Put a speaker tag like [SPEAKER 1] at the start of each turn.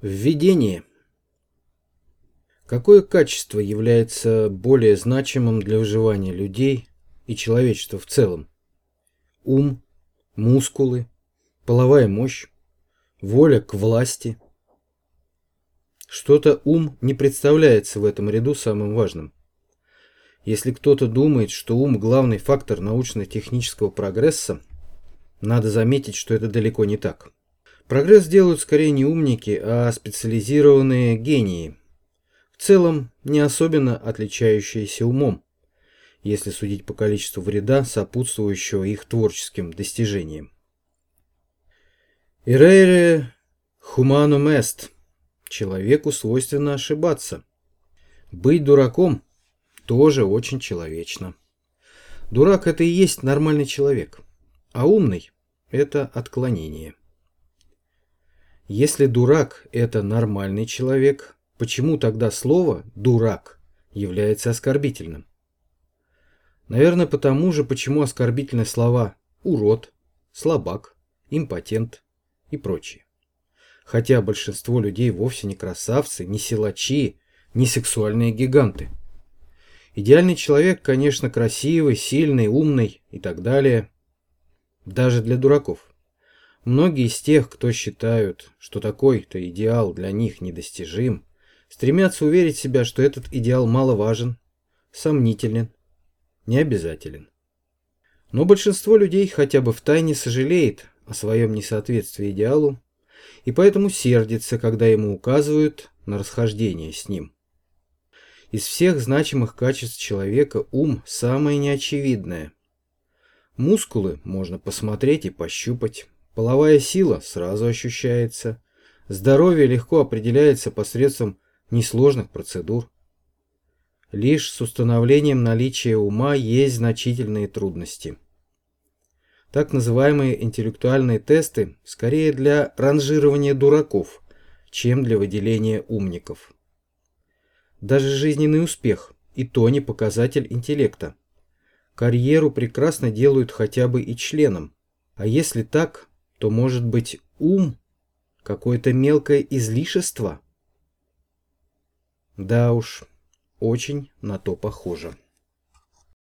[SPEAKER 1] Введение. Какое качество является более значимым для выживания людей и человечества в целом? Ум, мускулы, половая мощь, воля к власти. Что-то ум не представляется в этом ряду самым важным. Если кто-то думает, что ум – главный фактор научно-технического прогресса, надо заметить, что это далеко не так. Прогресс делают скорее не умники, а специализированные гении, в целом не особенно отличающиеся умом, если судить по количеству вреда, сопутствующего их творческим достижениям. Ирейре humanum est. Человеку свойственно ошибаться. Быть дураком тоже очень человечно. Дурак – это и есть нормальный человек, а умный – это отклонение. Если дурак – это нормальный человек, почему тогда слово «дурак» является оскорбительным? Наверное, потому же, почему оскорбительны слова «урод», «слабак», «импотент» и прочие. Хотя большинство людей вовсе не красавцы, не силачи, не сексуальные гиганты. Идеальный человек, конечно, красивый, сильный, умный и так далее. Даже для дураков. Многие из тех, кто считают, что такой-то идеал для них недостижим, стремятся уверить себя, что этот идеал маловажен, сомнителен, необязателен. Но большинство людей хотя бы втайне сожалеет о своем несоответствии идеалу и поэтому сердится, когда ему указывают на расхождение с ним. Из всех значимых качеств человека ум самое неочевидное. Мускулы можно посмотреть и пощупать, Половая сила сразу ощущается. Здоровье легко определяется посредством несложных процедур. Лишь с установлением наличия ума есть значительные трудности. Так называемые интеллектуальные тесты скорее для ранжирования дураков, чем для выделения умников. Даже жизненный успех и то не показатель интеллекта. Карьеру прекрасно делают хотя бы и членом. А если так, то, может быть, ум – какое-то мелкое излишество? Да уж, очень на то похоже.